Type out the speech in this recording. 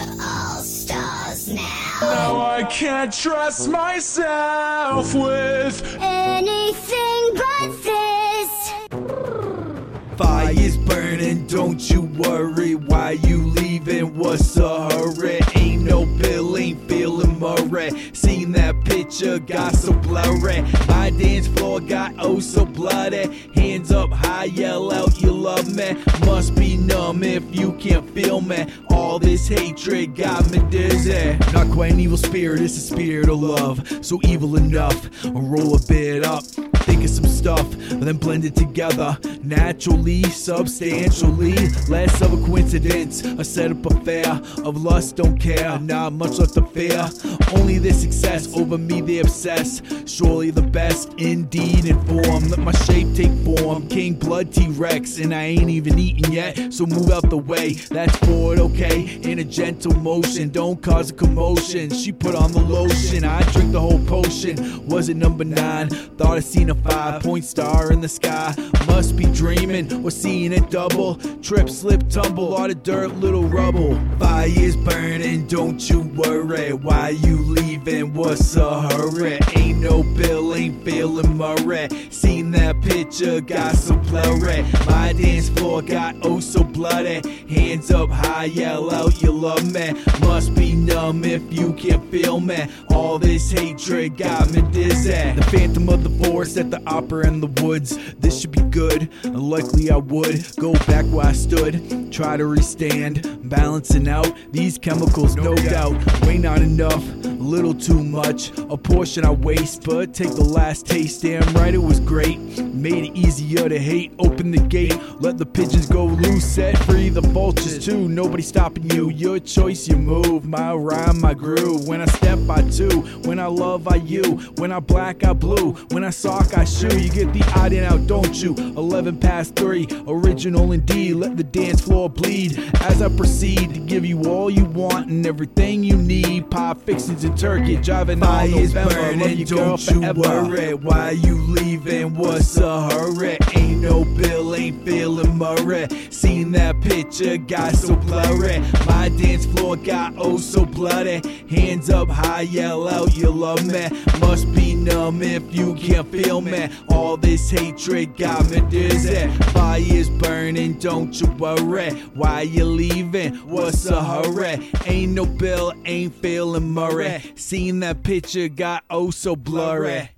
We're all stars now. Now I can't trust myself with Anything but this. Fire's burning, don't you worry. Why you leaving? What's a hurry? Ain't no bill, ain't feeling Murray. Seen that picture, got so blurry. My dance floor got oh so bloody. Hands up high, yell out you love me. Must be numb if you can't feel me. All this hatred got me dizzy. Not quite an evil spirit, it's a spirit of love. So evil enough, I roll a bit up. Think of some stuff, and then blend it together naturally, substantially. Less of a coincidence, I set up a affair of lust, don't care, not much left to fear. Only their success over me they obsess. Surely the best, indeed, in form. Let my shape take form. King Blood T Rex, and I ain't even eaten yet, so move out the way. That's forward, okay? In a gentle motion, don't cause a commotion. She put on the lotion, I drink the whole potion. Was it number nine? Thought I seen a five point star in the sky. Must be dreaming or seeing it double. Trip, slip, tumble, all the dirt, little rubble. Fire's burning, don't you worry. Why you leaving? What's a hurry? Ain't no bill, ain't feeling Murray. Seen that picture, got so blurry. My dance floor got oh so bloody. Hands up high, yell out you love me. Must be numb if you can't feel me. All this hatred got me dizzy. The phantom of the forest at the opera in the woods. This should be good. Unlikely I would go back where I stood. Try to restand, balancing out these chemicals, no doubt. Way not enough, little too much. A portion I waste, but take the last taste. Damn right, it was great. Made it easier to hate. Open the gate, let the pigeons go loose. Set free the vultures too. Nobody stopping you. Your choice, you move. My rhyme, my groove. When I step, I two. I love, I you. When I black, I blue. When I sock, I shoe. You get the idea now, don't you? 11 past 3, original indeed. Let the dance floor bleed as I proceed to give you all you want and everything you need. Pop fixings and turkey, driving all November. burning, Love you, girl, don't you forever. worry. Why you leaving? What's a hurry? Ain't no bill, ain't feeling Murray. Seen that picture, got so blurry. My dance floor got oh so bloody. Hands up high, yell out you love me. Must be numb if you can't feel me. All this hatred got me dizzy. Fire's burning, don't you worry. Why you leaving? What's a hurry? Ain't no bill, ain't feeling Murray. Seen that picture, got oh so blurry.